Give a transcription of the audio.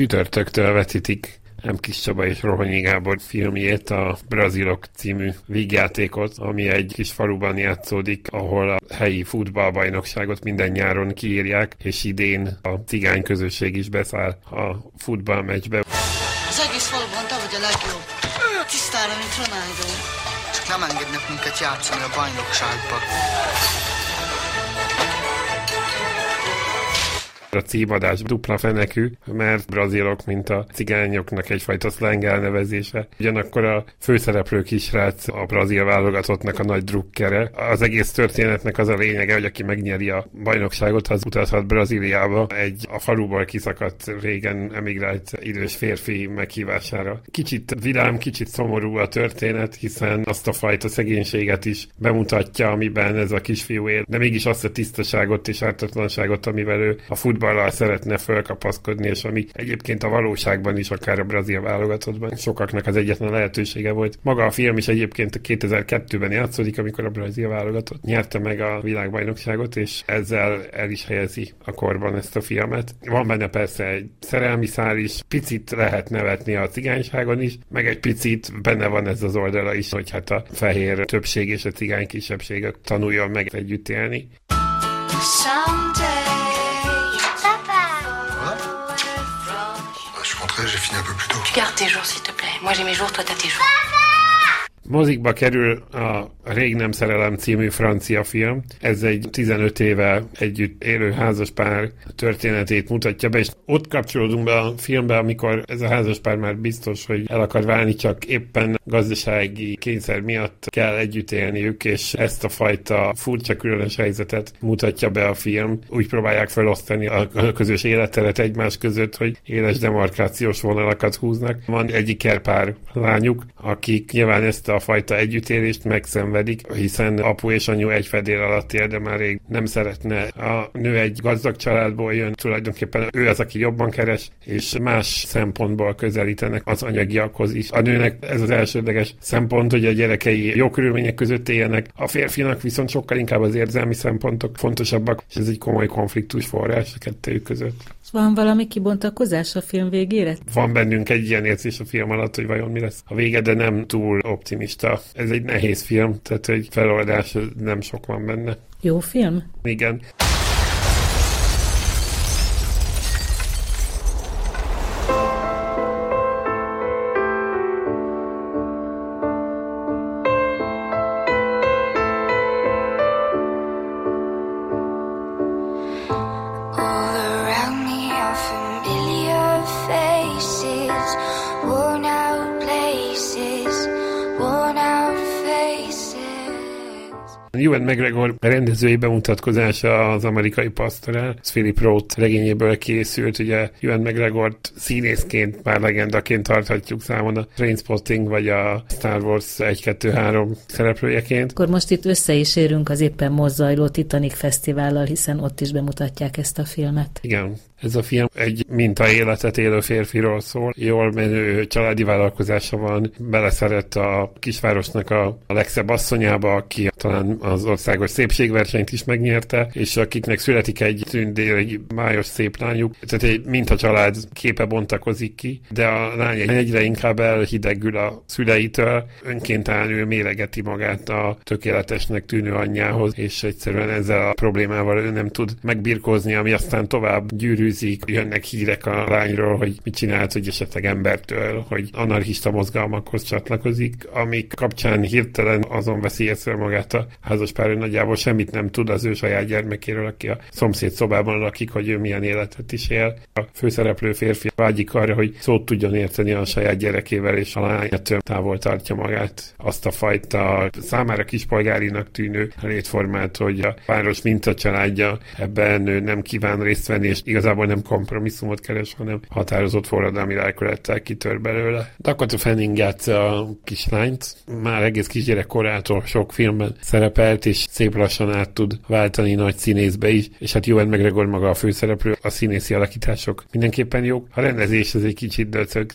Csütörtöktől vetítik nem Kis Csaba és Rohanyi Gábor filmjét, a Brazilok című vígjátékot, ami egy kis faluban játszódik, ahol a helyi futballbajnokságot minden nyáron kiírják, és idén a cigány közösség is beszáll a futballmeccsbe. Az egész faluban te vagy a legjobb. Tisztára, mint Ronaldo. Csak nem engednek minket játszani a bajnokságba. A címadás dupla fenekű, mert brazilok, mint a cigányoknak egyfajta szleng elnevezése. Ugyanakkor a főszereplő kisrác a brazil válogatottnak a nagy drukkere. Az egész történetnek az a lényege, hogy aki megnyeri a bajnokságot, az utazhat Brazíliába egy a faluból kiszakadt régen emigrált idős férfi meghívására. Kicsit vidám, kicsit szomorú a történet, hiszen azt a fajta szegénységet is bemutatja, amiben ez a kisfiú él, de mégis azt a tisztaságot és ártatlanságot, amivel ő a fut futballal szeretne fölkapaszkodni, és ami egyébként a valóságban is, akár a brazil válogatottban sokaknak az egyetlen lehetősége volt. Maga a film is egyébként 2002-ben játszódik, amikor a brazil válogatott nyerte meg a világbajnokságot, és ezzel el is helyezi a korban ezt a filmet. Van benne persze egy szerelmi szál is, picit lehet nevetni a cigányságon is, meg egy picit benne van ez az oldala is, hogy hát a fehér többség és a cigány kisebbség tanuljon meg együtt élni. Someday Tu gardes tes jours, s'il te plaît. Moi, j'ai mes jours, toi, t'as tes jours. Mozikba kerül a Rég nem szerelem című francia film. Ez egy 15 éve együtt élő házaspár történetét mutatja be, és ott kapcsolódunk be a filmbe, amikor ez a házaspár már biztos, hogy el akar válni, csak éppen gazdasági kényszer miatt kell együtt élniük, és ezt a fajta furcsa különös helyzetet mutatja be a film. Úgy próbálják felosztani a közös életteret egymás között, hogy éles demarkációs vonalakat húznak. Van egyik pár lányuk, akik nyilván ezt a fajta együttélést megszenvedik, hiszen apu és anyu egy fedél alatt él, de már rég nem szeretne. A nő egy gazdag családból jön, tulajdonképpen ő az, aki jobban keres, és más szempontból közelítenek az anyagiakhoz is. A nőnek ez az elsődleges szempont, hogy a gyerekei jó körülmények között éljenek, a férfinak viszont sokkal inkább az érzelmi szempontok fontosabbak, és ez egy komoly konfliktus forrás a kettőjük között. Van valami kibontakozás a film végére? Van bennünk egy ilyen érzés a film alatt, hogy vajon mi lesz a vége, de nem túl optimista. Ez egy nehéz film, tehát egy feloldás nem sok van benne. Jó film? Igen. Ewan McGregor rendezői bemutatkozása az amerikai pastorál, ez Philip Roth regényéből készült, ugye Ewan McGregort színészként, már legendaként tarthatjuk számon a Trainspotting vagy a Star Wars 1-2-3 szereplőjeként. Akkor most itt össze is érünk az éppen mozzajló Titanic Fesztivállal, hiszen ott is bemutatják ezt a filmet. Igen, ez a film egy minta életet élő férfiról szól. Jól menő családi vállalkozása van, beleszeret a kisvárosnak a legszebb asszonyába, aki talán az országos szépségversenyt is megnyerte, és akiknek születik egy tündér, egy májos szép lányuk. Tehát egy minta család képe bontakozik ki, de a lány egyre inkább elhidegül a szüleitől, önként ő méregeti magát a tökéletesnek tűnő anyjához, és egyszerűen ezzel a problémával ő nem tud megbirkózni, ami aztán tovább gyűrű fűzik, jönnek hírek a lányról, hogy mit csinált, hogy esetleg embertől, hogy anarchista mozgalmakhoz csatlakozik, amik kapcsán hirtelen azon veszi észre magát a házaspár, nagyjából semmit nem tud az ő saját gyermekéről, aki a szomszéd szobában lakik, hogy ő milyen életet is él. A főszereplő férfi vágyik arra, hogy szót tudjon érteni a saját gyerekével, és a lány távol tartja magát. Azt a fajta számára kispolgárinak tűnő létformát, hogy a város családja ebben ő nem kíván részt venni, és igazából nem kompromisszumot keres, hanem határozott forradalmi lelkülettel kitör belőle. Dakota Fanning játsza a kislányt, már egész kisgyerek korától sok filmben szerepelt, és szép lassan át tud váltani nagy színészbe is, és hát Ewan McGregor maga a főszereplő, a színészi alakítások mindenképpen jók. A rendezés az egy kicsit döcög.